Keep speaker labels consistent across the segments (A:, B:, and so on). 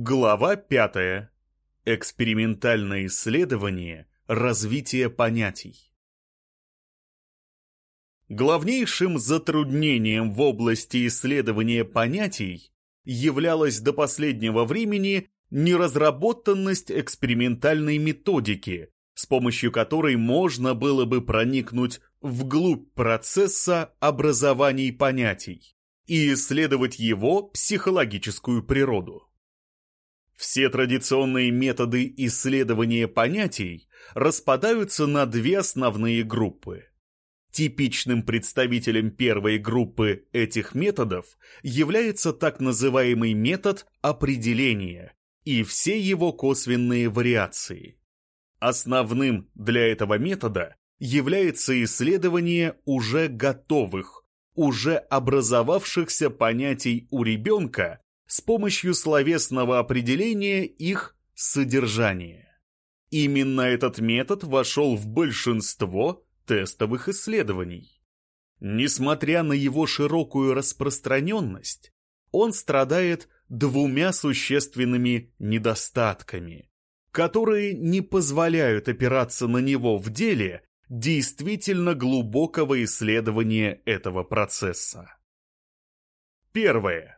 A: Глава пятая. Экспериментальное исследование развития понятий. Главнейшим затруднением в области исследования понятий являлась до последнего времени неразработанность экспериментальной методики, с помощью которой можно было бы проникнуть вглубь процесса образований понятий и исследовать его психологическую природу. Все традиционные методы исследования понятий распадаются на две основные группы. Типичным представителем первой группы этих методов является так называемый метод определения и все его косвенные вариации. Основным для этого метода является исследование уже готовых, уже образовавшихся понятий у ребенка с помощью словесного определения их содержания. Именно этот метод вошел в большинство тестовых исследований. Несмотря на его широкую распространенность, он страдает двумя существенными недостатками, которые не позволяют опираться на него в деле действительно глубокого исследования этого процесса. Первое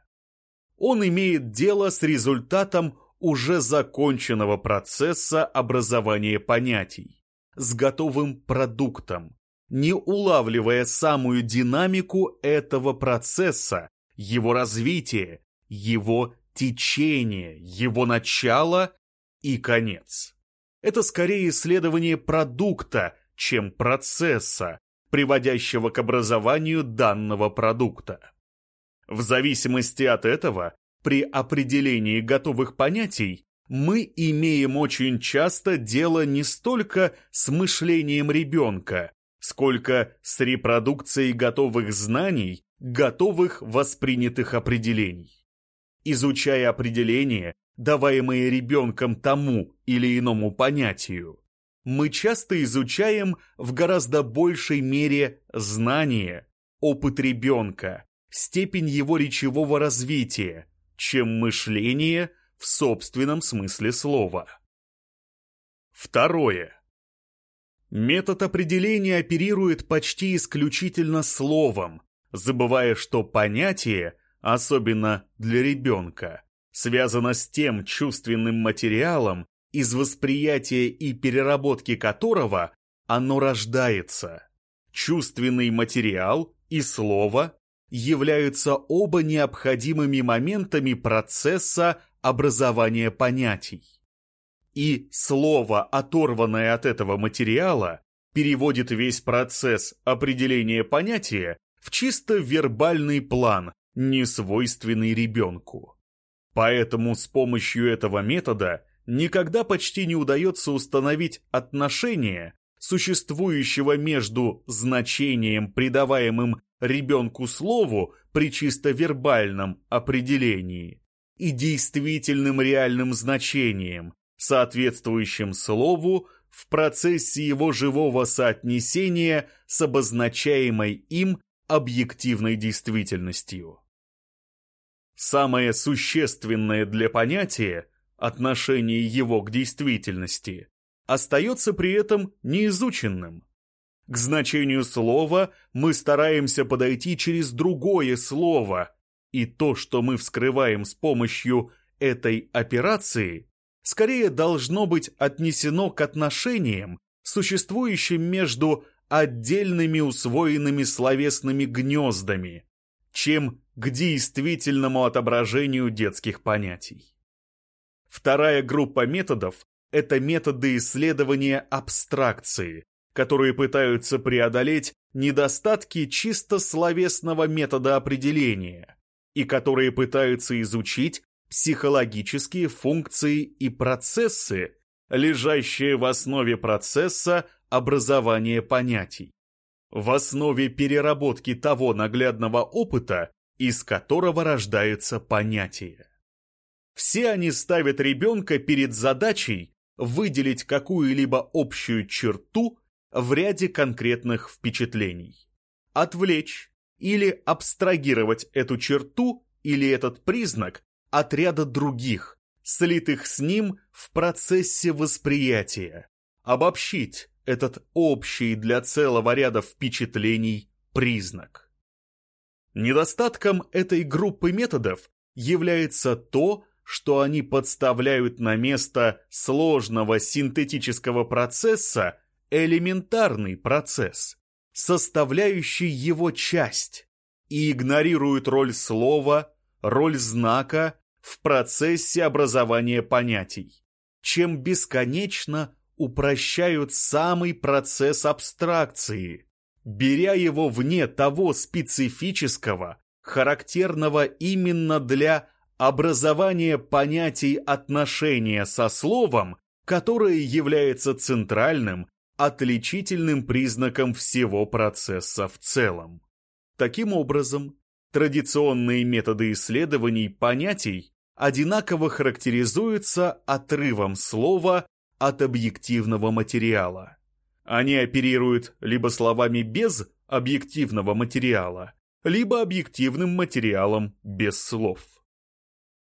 A: он имеет дело с результатом уже законченного процесса образования понятий, с готовым продуктом, не улавливая самую динамику этого процесса, его развития, его течение, его начало и конец. Это скорее исследование продукта, чем процесса, приводящего к образованию данного продукта. В зависимости от этого, при определении готовых понятий, мы имеем очень часто дело не столько с мышлением ребенка, сколько с репродукцией готовых знаний, готовых воспринятых определений. Изучая определения, даваемые ребенком тому или иному понятию, мы часто изучаем в гораздо большей мере знания, опыт ребенка, степень его речевого развития, чем мышление в собственном смысле слова. Второе. Метод определения оперирует почти исключительно словом, забывая, что понятие, особенно для ребенка, связано с тем чувственным материалом, из восприятия и переработки которого оно рождается. Чувственный материал и слово являются оба необходимыми моментами процесса образования понятий. И слово, оторванное от этого материала, переводит весь процесс определения понятия в чисто вербальный план, не свойственный ребенку. Поэтому с помощью этого метода никогда почти не удается установить отношение, существующего между значением, придаваемым ребенку слову при чисто вербальном определении и действительным реальным значением, соответствующим слову в процессе его живого соотнесения с обозначаемой им объективной действительностью. Самое существенное для понятия, отношение его к действительности, остается при этом неизученным – к значению слова мы стараемся подойти через другое слово, и то, что мы вскрываем с помощью этой операции, скорее должно быть отнесено к отношениям, существующим между отдельными усвоенными словесными гнездами, чем к действительному отображению детских понятий. Вторая группа методов – это методы исследования абстракции, которые пытаются преодолеть недостатки чисто словесного метода определения и которые пытаются изучить психологические функции и процессы, лежащие в основе процесса образования понятий, в основе переработки того наглядного опыта, из которого рождается понятие. Все они ставят ребенка перед задачей выделить какую-либо общую черту в ряде конкретных впечатлений. Отвлечь или абстрагировать эту черту или этот признак от ряда других, слитых с ним в процессе восприятия, обобщить этот общий для целого ряда впечатлений признак. Недостатком этой группы методов является то, что они подставляют на место сложного синтетического процесса элементарный процесс, составляющий его часть, и игнорируют роль слова, роль знака в процессе образования понятий, чем бесконечно упрощают самый процесс абстракции, беря его вне того специфического, характерного именно для образование понятий отношения со словом, которое является центральным, отличительным признаком всего процесса в целом. Таким образом, традиционные методы исследований понятий одинаково характеризуются отрывом слова от объективного материала. Они оперируют либо словами без объективного материала, либо объективным материалом без слов.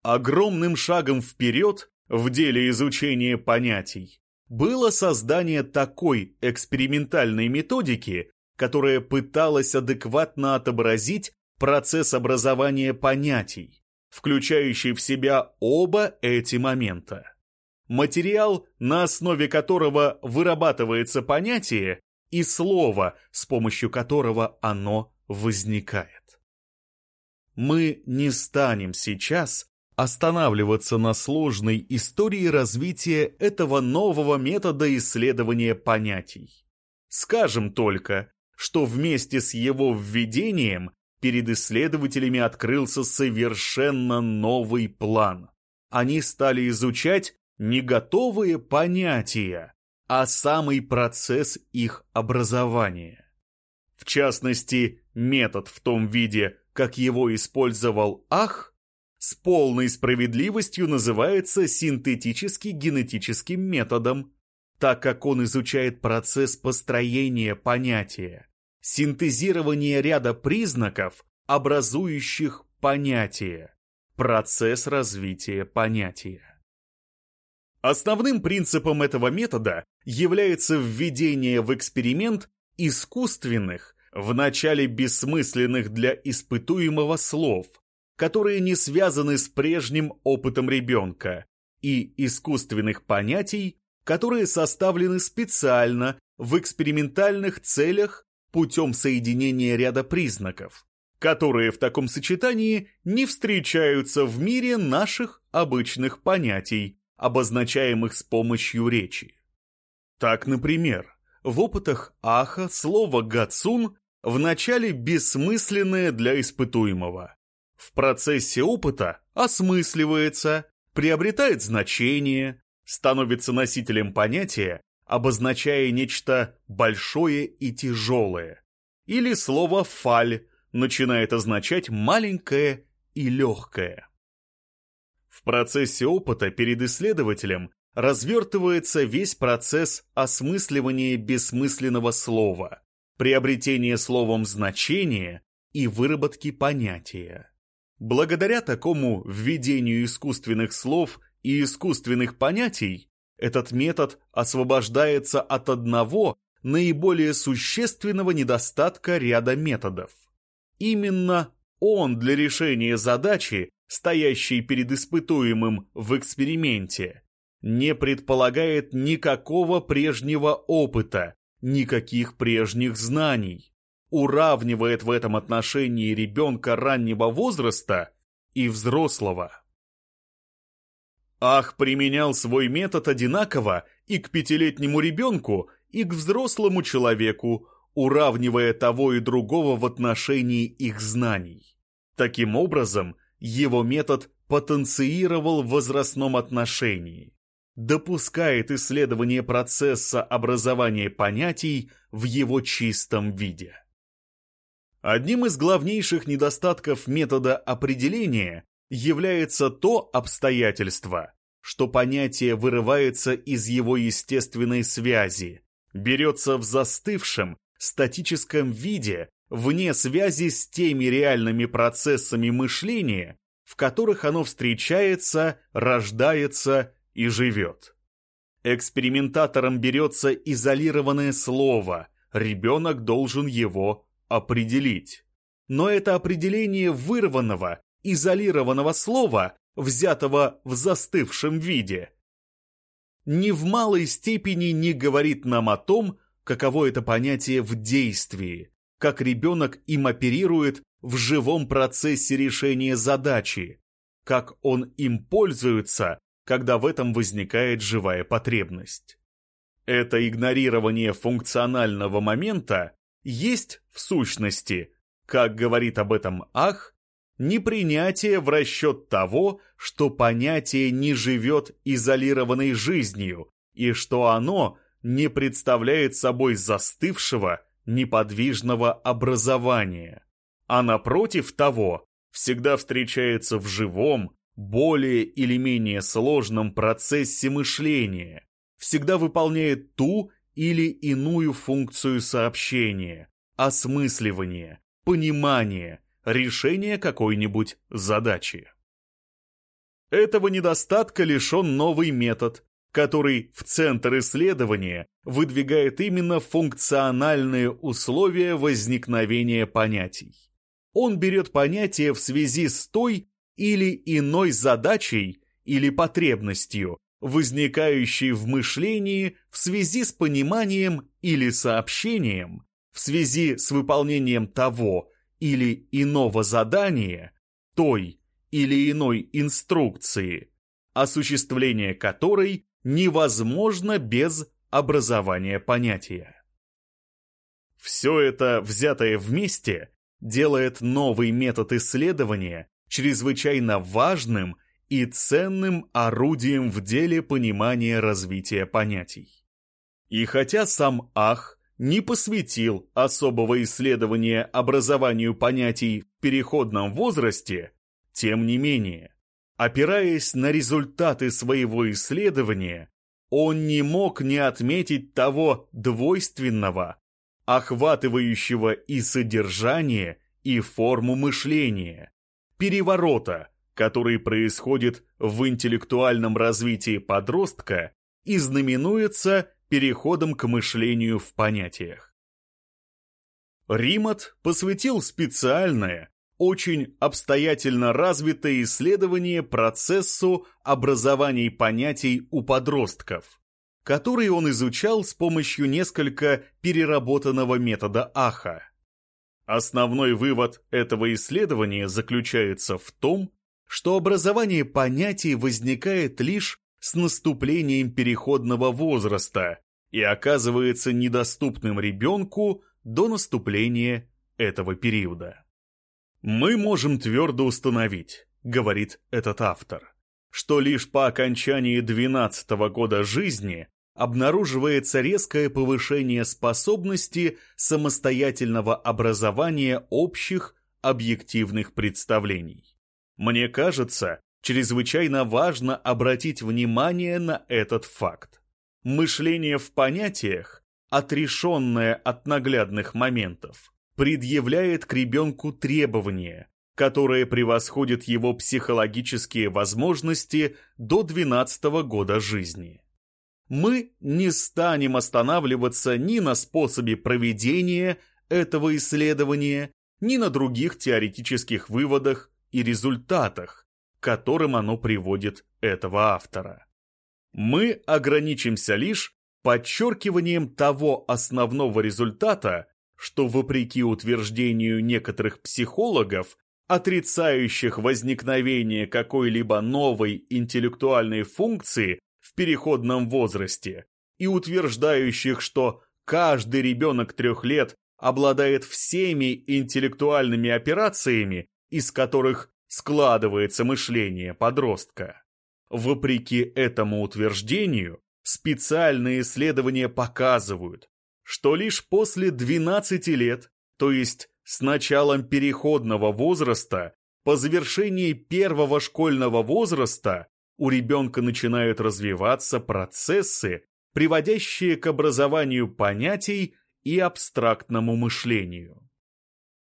A: Огромным шагом вперед в деле изучения понятий было создание такой экспериментальной методики, которая пыталась адекватно отобразить процесс образования понятий, включающий в себя оба эти момента. Материал, на основе которого вырабатывается понятие, и слово, с помощью которого оно возникает. Мы не станем сейчас останавливаться на сложной истории развития этого нового метода исследования понятий. Скажем только, что вместе с его введением перед исследователями открылся совершенно новый план. Они стали изучать не готовые понятия, а самый процесс их образования. В частности, метод в том виде, как его использовал Ах – с полной справедливостью называется синтетически-генетическим методом, так как он изучает процесс построения понятия, синтезирования ряда признаков, образующих понятие, процесс развития понятия. Основным принципом этого метода является введение в эксперимент искусственных, вначале бессмысленных для испытуемого слов – которые не связаны с прежним опытом ребенка, и искусственных понятий, которые составлены специально в экспериментальных целях путем соединения ряда признаков, которые в таком сочетании не встречаются в мире наших обычных понятий, обозначаемых с помощью речи. Так, например, в опытах Аха слово «гацун» вначале бессмысленное для испытуемого, в процессе опыта осмысливается, приобретает значение, становится носителем понятия, обозначая нечто большое и тяжелое. Или слово «фаль» начинает означать «маленькое» и «легкое». В процессе опыта перед исследователем развертывается весь процесс осмысливания бессмысленного слова, приобретения словом значения и выработки понятия. Благодаря такому введению искусственных слов и искусственных понятий, этот метод освобождается от одного наиболее существенного недостатка ряда методов. Именно он для решения задачи, стоящей перед испытуемым в эксперименте, не предполагает никакого прежнего опыта, никаких прежних знаний уравнивает в этом отношении ребенка раннего возраста и взрослого. Ах применял свой метод одинаково и к пятилетнему ребенку, и к взрослому человеку, уравнивая того и другого в отношении их знаний. Таким образом, его метод потенцировал в возрастном отношении, допускает исследование процесса образования понятий в его чистом виде. Одним из главнейших недостатков метода определения является то обстоятельство, что понятие вырывается из его естественной связи, берется в застывшем, статическом виде, вне связи с теми реальными процессами мышления, в которых оно встречается, рождается и живет. Экспериментатором берется изолированное слово, ребенок должен его определить. Но это определение вырванного, изолированного слова, взятого в застывшем виде, ни в малой степени не говорит нам о том, каково это понятие в действии, как ребенок им оперирует в живом процессе решения задачи, как он им пользуется, когда в этом возникает живая потребность. Это игнорирование функционального момента есть, в сущности, как говорит об этом Ах, непринятие в расчет того, что понятие не живет изолированной жизнью и что оно не представляет собой застывшего, неподвижного образования, а напротив того, всегда встречается в живом, более или менее сложном процессе мышления, всегда выполняет ту или иную функцию сообщения, осмысливания, понимания, решения какой-нибудь задачи. Этого недостатка лишен новый метод, который в центр исследования выдвигает именно функциональные условия возникновения понятий. Он берет понятие в связи с той или иной задачей или потребностью, возникающей в мышлении в связи с пониманием или сообщением, в связи с выполнением того или иного задания, той или иной инструкции, осуществление которой невозможно без образования понятия. Все это, взятое вместе, делает новый метод исследования чрезвычайно важным и ценным орудием в деле понимания развития понятий. И хотя сам Ах не посвятил особого исследования образованию понятий в переходном возрасте, тем не менее, опираясь на результаты своего исследования, он не мог не отметить того двойственного, охватывающего и содержание, и форму мышления, переворота, который происходит в интеллектуальном развитии подростка и знаменуется переходом к мышлению в понятиях. Римат посвятил специальное, очень обстоятельно развитое исследование процессу образования понятий у подростков, который он изучал с помощью несколько переработанного метода Аха. Основной вывод этого исследования заключается в том, что образование понятий возникает лишь с наступлением переходного возраста, и оказывается недоступным ребенку до наступления этого периода. «Мы можем твердо установить», — говорит этот автор, что лишь по окончании 12 года жизни обнаруживается резкое повышение способности самостоятельного образования общих объективных представлений. Мне кажется, чрезвычайно важно обратить внимание на этот факт. Мышление в понятиях, отрешенное от наглядных моментов, предъявляет к ребенку требования, которые превосходят его психологические возможности до 12 года жизни. Мы не станем останавливаться ни на способе проведения этого исследования, ни на других теоретических выводах и результатах, которым оно приводит этого автора. Мы ограничимся лишь подчеркиванием того основного результата, что вопреки утверждению некоторых психологов, отрицающих возникновение какой-либо новой интеллектуальной функции в переходном возрасте и утверждающих, что каждый ребенок трех лет обладает всеми интеллектуальными операциями, из которых складывается мышление подростка. Вопреки этому утверждению, специальные исследования показывают, что лишь после 12 лет, то есть с началом переходного возраста, по завершении первого школьного возраста, у ребенка начинают развиваться процессы, приводящие к образованию понятий и абстрактному мышлению.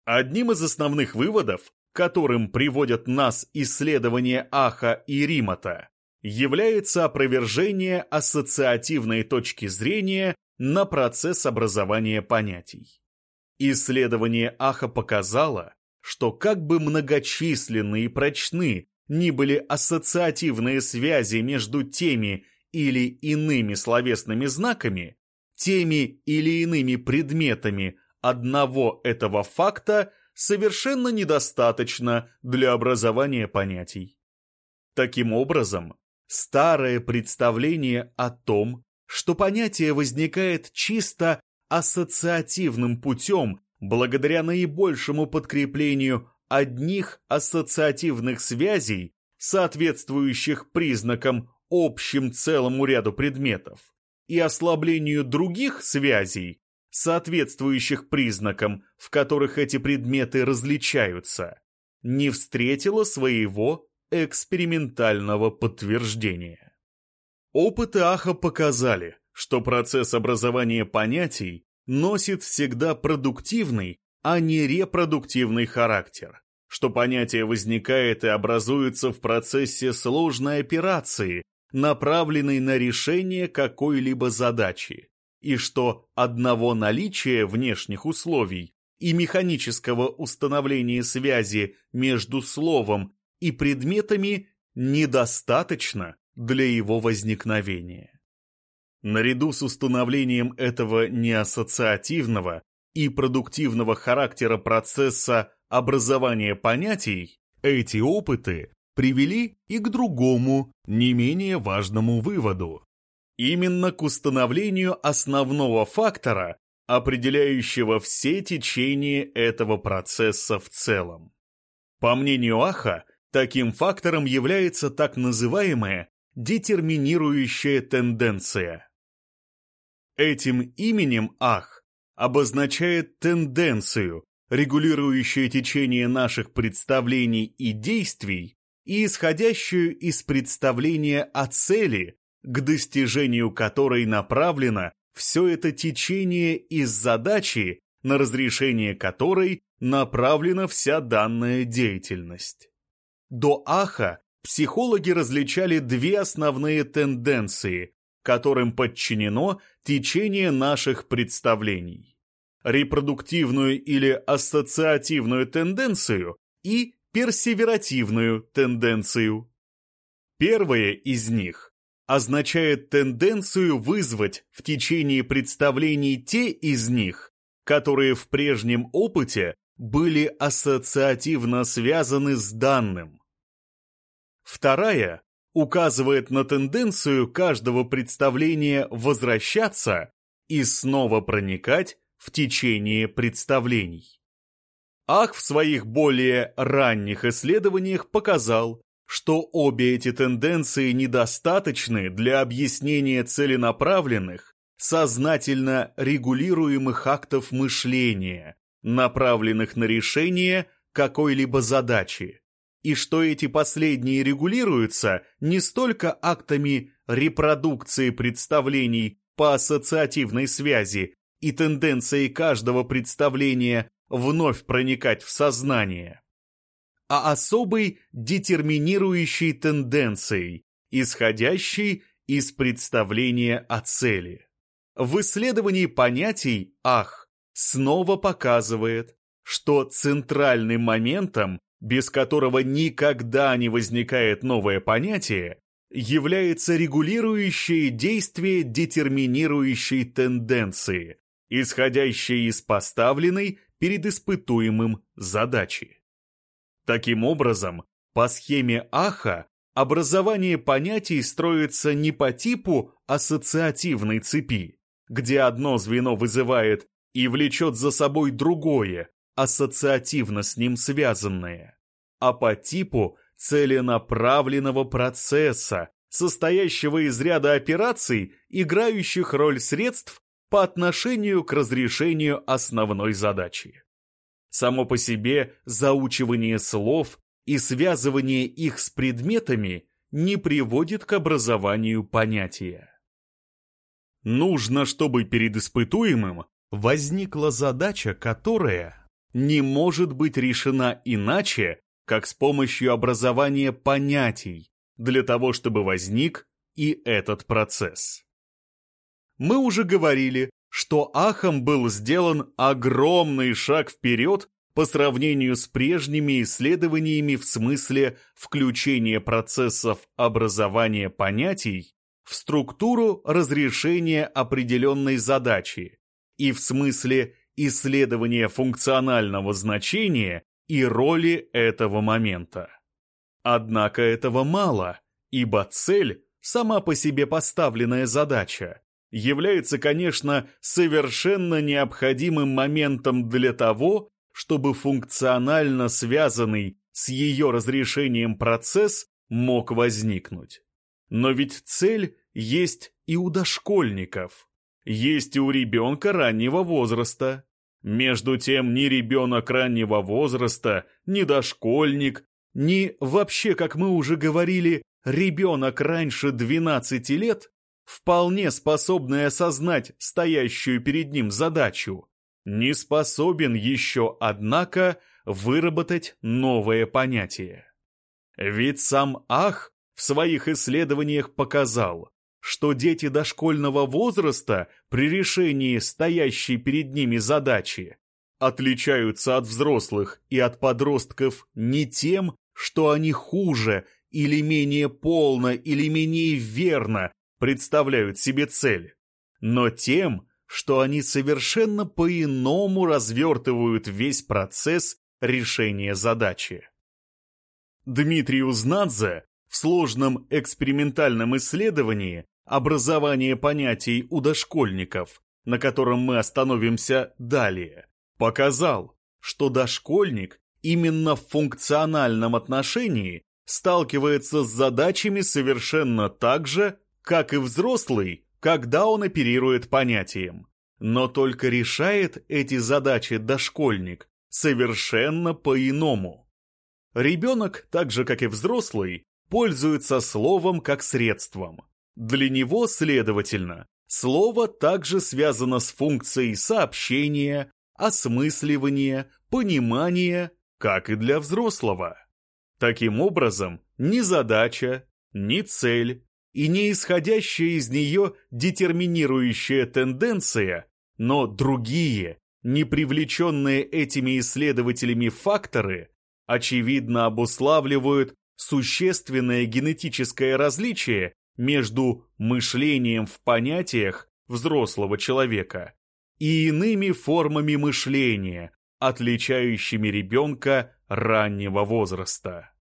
A: Одним из основных выводов, которым приводят нас исследования Аха и Римата, является опровержение ассоциативной точки зрения на процесс образования понятий. Исследование Аха показало, что как бы многочисленны и прочны ни были ассоциативные связи между теми или иными словесными знаками, теми или иными предметами одного этого факта совершенно недостаточно для образования понятий. Таким образом, старое представление о том, что понятие возникает чисто ассоциативным путем благодаря наибольшему подкреплению одних ассоциативных связей, соответствующих признакам общим целому ряду предметов, и ослаблению других связей, соответствующих признакам, в которых эти предметы различаются, не встретило своего экспериментального подтверждения. Опыты Аха показали, что процесс образования понятий носит всегда продуктивный, а не репродуктивный характер, что понятие возникает и образуется в процессе сложной операции, направленной на решение какой-либо задачи, и что одного наличия внешних условий и механического установления связи между словом и предметами недостаточно для его возникновения. Наряду с установлением этого неассоциативного и продуктивного характера процесса образования понятий, эти опыты привели и к другому, не менее важному выводу. Именно к установлению основного фактора, определяющего все течения этого процесса в целом. По мнению Аха, таким фактором является так называемая детерминирующая тенденция. Этим именем Ах обозначает тенденцию, регулирующую течение наших представлений и действий и исходящую из представления о цели, к достижению которой направлено все это течение из задачи, на разрешение которой направлена вся данная деятельность. До Аха психологи различали две основные тенденции, которым подчинено течение наших представлений. Репродуктивную или ассоциативную тенденцию и персеверативную тенденцию. Первая из них означает тенденцию вызвать в течение представлений те из них, которые в прежнем опыте были ассоциативно связаны с данным. Вторая указывает на тенденцию каждого представления возвращаться и снова проникать в течение представлений. Ах в своих более ранних исследованиях показал, что обе эти тенденции недостаточны для объяснения целенаправленных, сознательно регулируемых актов мышления, направленных на решение какой-либо задачи, и что эти последние регулируются не столько актами репродукции представлений по ассоциативной связи и тенденцией каждого представления вновь проникать в сознание, а особой детерминирующей тенденцией, исходящей из представления о цели. В исследовании понятий «ах» снова показывает, что центральным моментом, без которого никогда не возникает новое понятие, является регулирующее действие детерминирующей тенденции, исходящей из поставленной перед испытуемым задачи. Таким образом, по схеме Аха образование понятий строится не по типу ассоциативной цепи, где одно звено вызывает и влечет за собой другое, ассоциативно с ним связанное, а по типу целенаправленного процесса, состоящего из ряда операций, играющих роль средств по отношению к разрешению основной задачи. Само по себе заучивание слов и связывание их с предметами не приводит к образованию понятия. Нужно, чтобы перед испытуемым возникла задача, которая не может быть решена иначе, как с помощью образования понятий, для того, чтобы возник и этот процесс. Мы уже говорили, что Ахом был сделан огромный шаг вперед по сравнению с прежними исследованиями в смысле включения процессов образования понятий в структуру разрешения определенной задачи и в смысле исследования функционального значения и роли этого момента. Однако этого мало, ибо цель, сама по себе поставленная задача, является, конечно, совершенно необходимым моментом для того, чтобы функционально связанный с ее разрешением процесс мог возникнуть. Но ведь цель есть и у дошкольников, есть и у ребенка раннего возраста. Между тем, ни ребенок раннего возраста, ни дошкольник, ни вообще, как мы уже говорили, ребенок раньше 12 лет, вполне способный осознать стоящую перед ним задачу, не способен еще, однако, выработать новое понятие. Ведь сам Ах в своих исследованиях показал, что дети дошкольного возраста при решении стоящей перед ними задачи отличаются от взрослых и от подростков не тем, что они хуже или менее полно или менее верно представляют себе цель, но тем, что они совершенно по-иному развертывают весь процесс решения задачи. Дмитрий Узнадзе в сложном экспериментальном исследовании образования понятий у дошкольников, на котором мы остановимся далее, показал, что дошкольник именно в функциональном отношении сталкивается с задачами совершенно так же, как и взрослый, когда он оперирует понятием. Но только решает эти задачи дошкольник совершенно по-иному. Ребенок, так же как и взрослый, пользуется словом как средством. Для него, следовательно, слово также связано с функцией сообщения, осмысливания, понимания, как и для взрослого. Таким образом, ни задача, ни цель и не исходящая из нее детерминирующая тенденция, но другие, не привлеченные этими исследователями факторы, очевидно обуславливают существенное генетическое различие между мышлением в понятиях взрослого человека и иными формами мышления, отличающими ребенка раннего возраста.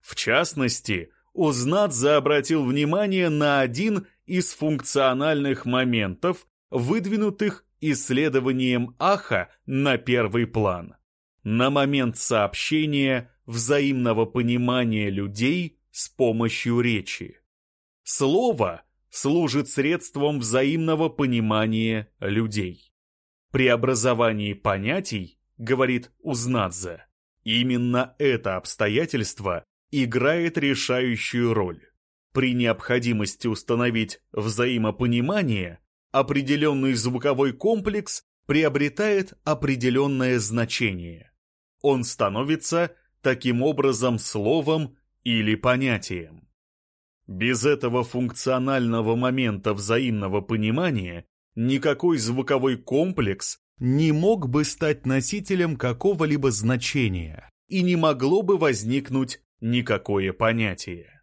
A: В частности, Узнадзе обратил внимание на один из функциональных моментов, выдвинутых исследованием Аха на первый план. На момент сообщения взаимного понимания людей с помощью речи. Слово служит средством взаимного понимания людей. При образовании понятий, говорит Узнадзе, именно это обстоятельство играет решающую роль. При необходимости установить взаимопонимание, определенный звуковой комплекс приобретает определенное значение. Он становится таким образом словом или понятием. Без этого функционального момента взаимного понимания никакой звуковой комплекс не мог бы стать носителем какого-либо значения и не могло бы возникнуть никакое понятие.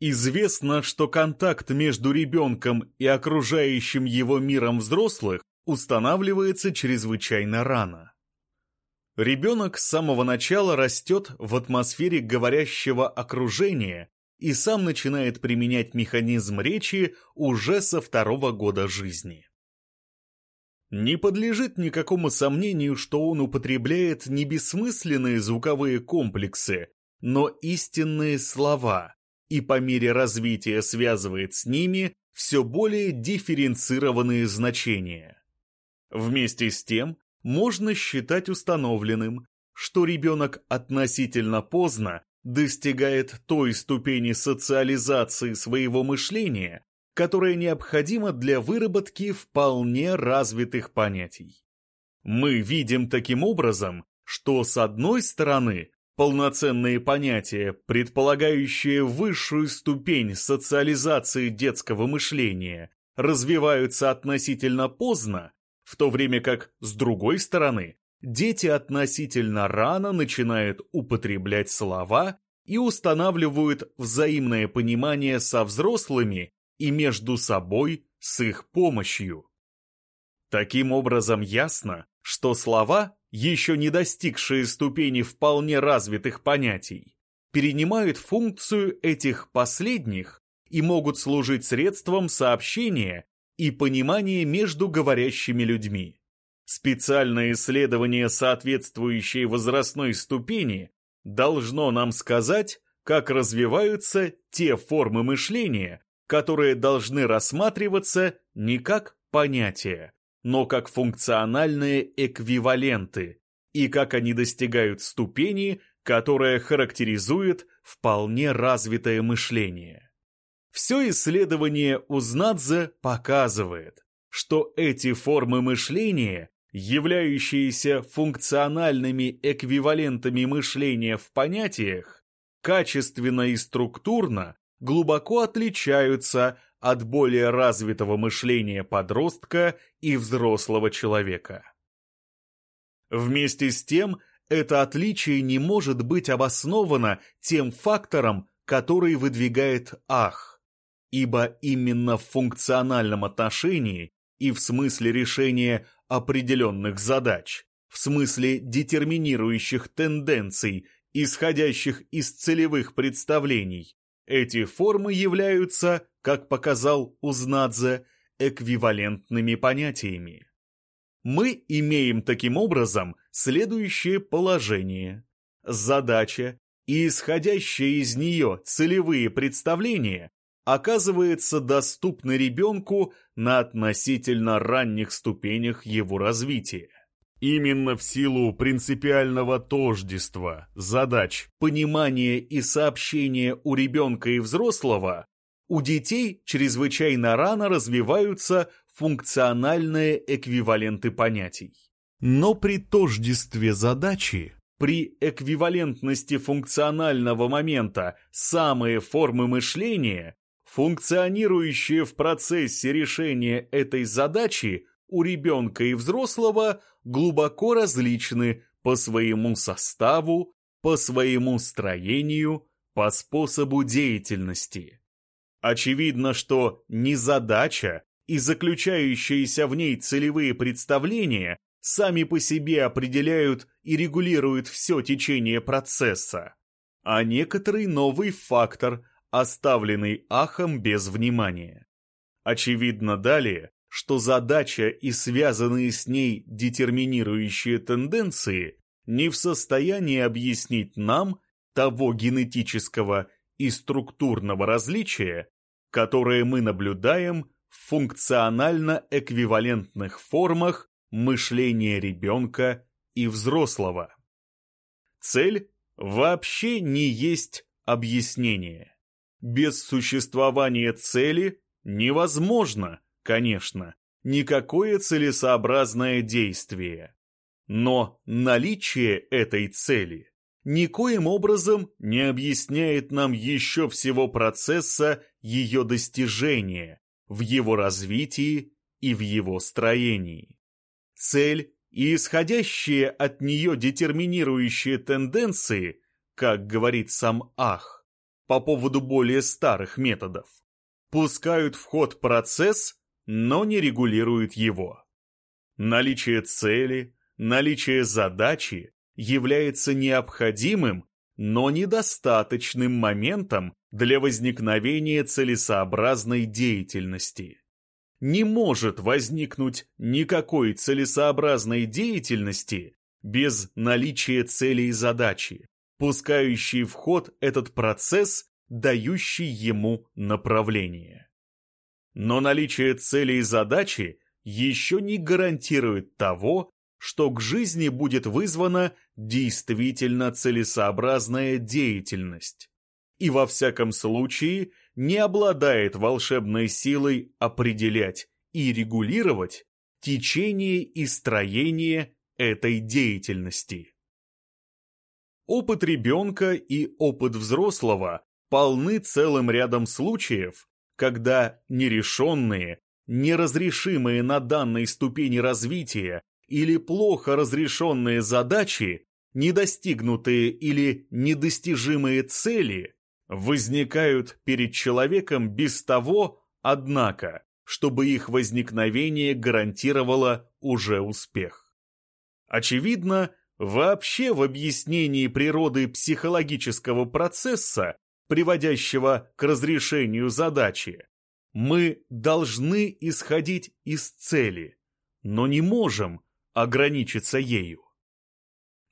A: Известно, что контакт между ребенком и окружающим его миром взрослых устанавливается чрезвычайно рано. Ребенок с самого начала растет в атмосфере говорящего окружения и сам начинает применять механизм речи уже со второго года жизни. Не подлежит никакому сомнению, что он употребляет не бессмысленные звуковые комплексы, но истинные слова, и по мере развития связывает с ними все более дифференцированные значения. Вместе с тем, можно считать установленным, что ребенок относительно поздно достигает той ступени социализации своего мышления, которая необходима для выработки вполне развитых понятий. Мы видим таким образом, что с одной стороны полноценные понятия, предполагающие высшую ступень социализации детского мышления, развиваются относительно поздно, в то время как, с другой стороны, дети относительно рано начинают употреблять слова и устанавливают взаимное понимание со взрослыми и между собой с их помощью. Таким образом ясно, что слова, еще не достигшие ступени вполне развитых понятий, перенимают функцию этих последних и могут служить средством сообщения и понимания между говорящими людьми. Специальное исследование соответствующей возрастной ступени должно нам сказать, как развиваются те формы мышления, которые должны рассматриваться не как понятия, но как функциональные эквиваленты, и как они достигают ступени, которая характеризует вполне развитое мышление. Все исследование Узнадзе показывает, что эти формы мышления, являющиеся функциональными эквивалентами мышления в понятиях, качественно и структурно глубоко отличаются от более развитого мышления подростка и взрослого человека. Вместе с тем, это отличие не может быть обосновано тем фактором, который выдвигает Ах ибо именно в функциональном отношении и в смысле решения определенных задач, в смысле детерминирующих тенденций, исходящих из целевых представлений, эти формы являются, как показал Узнадзе, эквивалентными понятиями. Мы имеем таким образом следующее положение. Задача и исходящие из нее целевые представления оказывается доступна ребенку на относительно ранних ступенях его развития. Именно в силу принципиального тождества, задач, понимания и сообщения у ребенка и взрослого, у детей чрезвычайно рано развиваются функциональные эквиваленты понятий. Но при тождестве задачи, при эквивалентности функционального момента самые формы мышления функционирующие в процессе решения этой задачи у ребенка и взрослого глубоко различны по своему составу, по своему строению, по способу деятельности. Очевидно, что не задача и заключающиеся в ней целевые представления сами по себе определяют и регулируют все течение процесса, а некоторый новый фактор – оставленный ахом без внимания. Очевидно далее, что задача и связанные с ней детерминирующие тенденции не в состоянии объяснить нам того генетического и структурного различия, которое мы наблюдаем в функционально-эквивалентных формах мышления ребенка и взрослого. Цель вообще не есть объяснение. Без существования цели невозможно, конечно, никакое целесообразное действие. Но наличие этой цели никоим образом не объясняет нам еще всего процесса ее достижения в его развитии и в его строении. Цель и исходящие от нее детерминирующие тенденции, как говорит сам Ах, по поводу более старых методов. Пускают в ход процесс, но не регулируют его. Наличие цели, наличие задачи является необходимым, но недостаточным моментом для возникновения целесообразной деятельности. Не может возникнуть никакой целесообразной деятельности без наличия цели и задачи пускающий в ход этот процесс, дающий ему направление. Но наличие цели и задачи еще не гарантирует того, что к жизни будет вызвана действительно целесообразная деятельность. И во всяком случае не обладает волшебной силой определять и регулировать течение и строение этой деятельности. Опыт ребенка и опыт взрослого полны целым рядом случаев, когда нерешенные, неразрешимые на данной ступени развития или плохо разрешенные задачи, недостигнутые или недостижимые цели, возникают перед человеком без того, однако, чтобы их возникновение гарантировало уже успех. Очевидно, вообще в объяснении природы психологического процесса, приводящего к разрешению задачи, мы должны исходить из цели, но не можем ограничиться ею.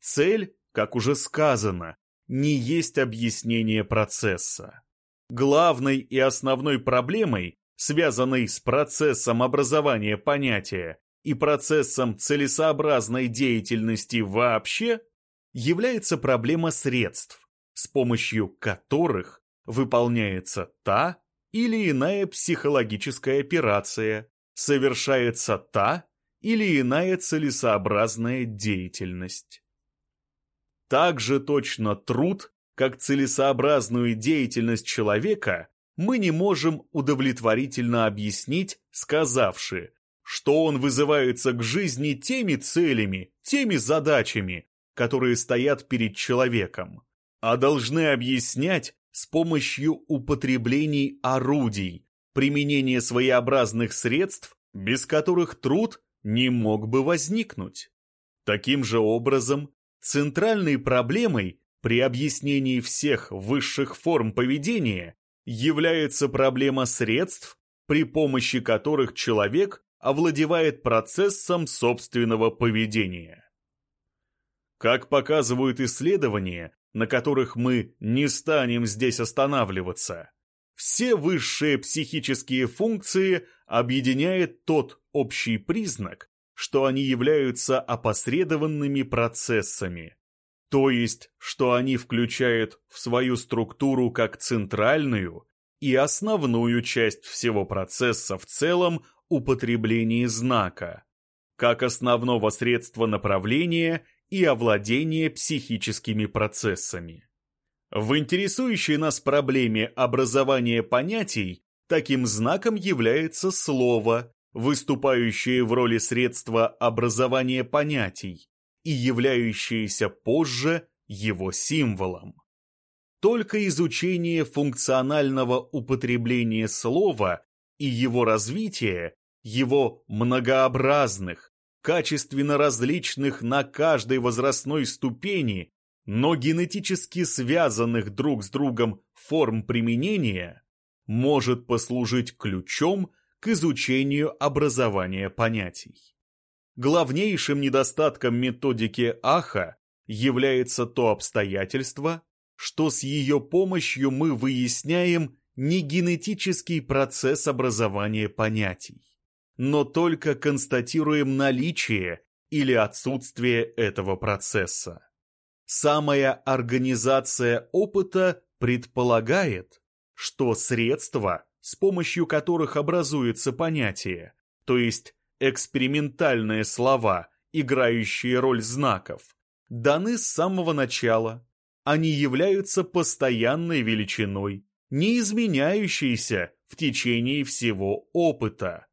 A: Цель, как уже сказано, не есть объяснение процесса. Главной и основной проблемой, связанной с процессом образования понятия и процессом целесообразной деятельности вообще, является проблема средств, с помощью которых выполняется та или иная психологическая операция, совершается та или иная целесообразная деятельность. Также точно труд, как целесообразную деятельность человека, мы не можем удовлетворительно объяснить, сказавши, что он вызывается к жизни теми целями, теми задачами, которые стоят перед человеком, а должны объяснять с помощью употреблений орудий, применения своеобразных средств, без которых труд не мог бы возникнуть. Таким же образом, центральной проблемой при объяснении всех высших форм поведения является проблема средств, при помощи которых человек овладевает процессом собственного поведения. Как показывают исследования, на которых мы не станем здесь останавливаться, все высшие психические функции объединяет тот общий признак, что они являются опосредованными процессами, то есть, что они включают в свою структуру как центральную и основную часть всего процесса в целом употребление знака, как основного средства направления и овладения психическими процессами. В интересующей нас проблеме образования понятий таким знаком является слово, выступающее в роли средства образования понятий и являющееся позже его символом. Только изучение функционального употребления слова и его развития, его многообразных, качественно различных на каждой возрастной ступени, но генетически связанных друг с другом форм применения, может послужить ключом к изучению образования понятий. Главнейшим недостатком методики Аха является то обстоятельство, что с ее помощью мы выясняем не генетический процесс образования понятий, но только констатируем наличие или отсутствие этого процесса. Самая организация опыта предполагает, что средства с помощью которых образуется понятие, то есть экспериментальные слова, играющие роль знаков, даны с самого начала. Они являются постоянной величиной, не изменяющейся в течение всего опыта.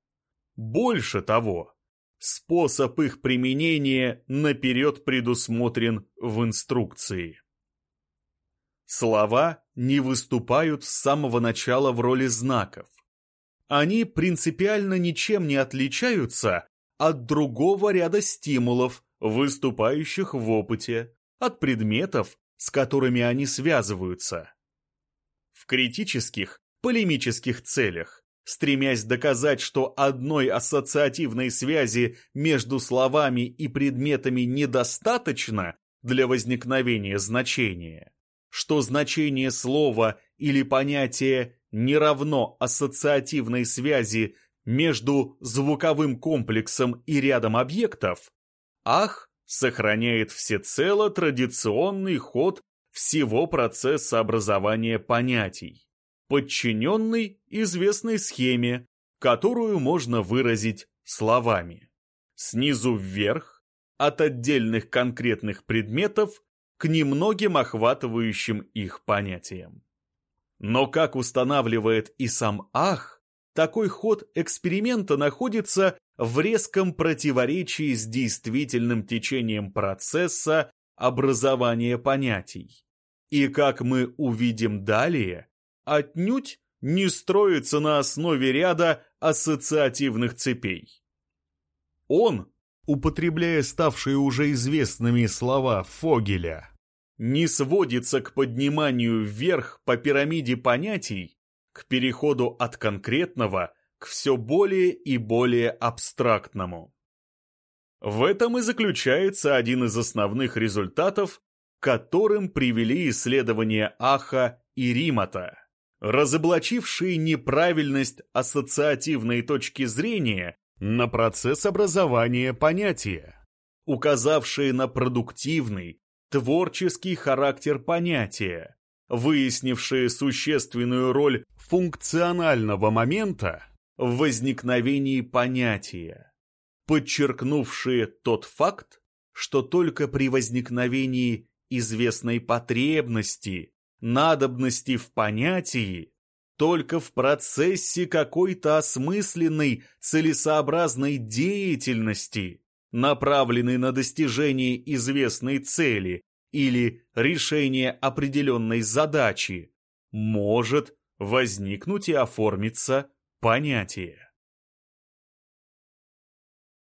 A: Больше того, способ их применения наперед предусмотрен в инструкции. Слова не выступают с самого начала в роли знаков. Они принципиально ничем не отличаются от другого ряда стимулов, выступающих в опыте, от предметов, с которыми они связываются. В критических, полемических целях, стремясь доказать, что одной ассоциативной связи между словами и предметами недостаточно для возникновения значения, что значение слова или понятия не равно ассоциативной связи между звуковым комплексом и рядом объектов, Ах сохраняет всецело традиционный ход всего процесса образования понятий, подчиненный известной схеме, которую можно выразить словами. снизу вверх, от отдельных конкретных предметов к немногим охватывающим их понятиям. Но как устанавливает и сам Ах, такой ход эксперимента находится в резком противоречии с действительным течением процесса образования понятий. И как мы увидим далее, отнюдь не строится на основе ряда ассоциативных цепей. Он, употребляя ставшие уже известными слова Фогеля, не сводится к подниманию вверх по пирамиде понятий, к переходу от конкретного к все более и более абстрактному. В этом и заключается один из основных результатов, которым привели исследования Аха и Римата разоблачившие неправильность ассоциативной точки зрения на процесс образования понятия, указавшие на продуктивный, творческий характер понятия, выяснившие существенную роль функционального момента в возникновении понятия, подчеркнувшие тот факт, что только при возникновении известной потребности надобности в понятии, только в процессе какой-то осмысленной, целесообразной деятельности, направленной на достижение известной цели или решение определенной задачи, может возникнуть и оформиться понятие.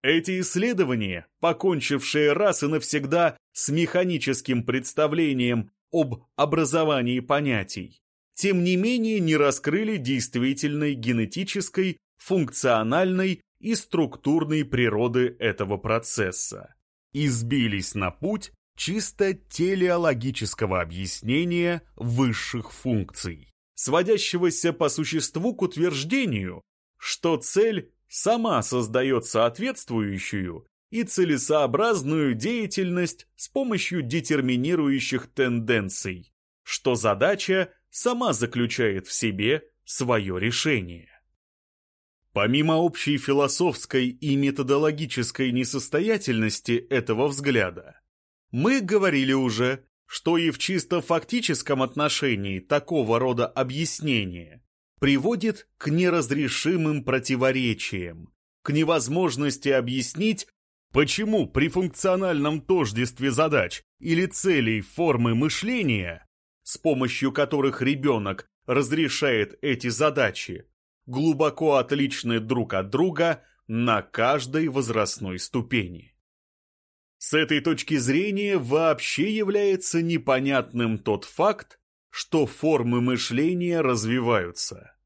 A: Эти исследования, покончившие раз и навсегда с механическим представлением об образовании понятий, тем не менее не раскрыли действительной генетической, функциональной и структурной природы этого процесса. И сбились на путь чисто телеологического объяснения высших функций, сводящегося по существу к утверждению, что цель сама создает соответствующую и целесообразную деятельность с помощью детерминирующих тенденций, что задача сама заключает в себе свое решение. Помимо общей философской и методологической несостоятельности этого взгляда, мы говорили уже, что и в чисто фактическом отношении такого рода объяснение приводит к неразрешимым противоречиям, к невозможности объяснить Почему при функциональном тождестве задач или целей формы мышления, с помощью которых ребенок разрешает эти задачи, глубоко отличны друг от друга на каждой возрастной ступени? С этой точки зрения вообще является непонятным тот факт, что формы мышления развиваются.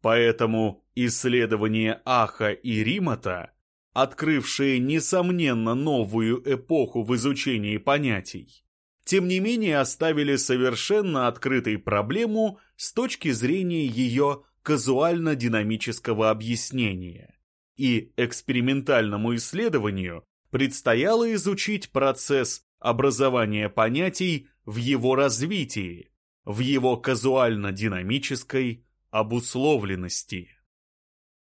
A: Поэтому исследования Аха и Римата открывшие, несомненно, новую эпоху в изучении понятий, тем не менее оставили совершенно открытой проблему с точки зрения ее казуально-динамического объяснения. И экспериментальному исследованию предстояло изучить процесс образования понятий в его развитии, в его казуально-динамической обусловленности.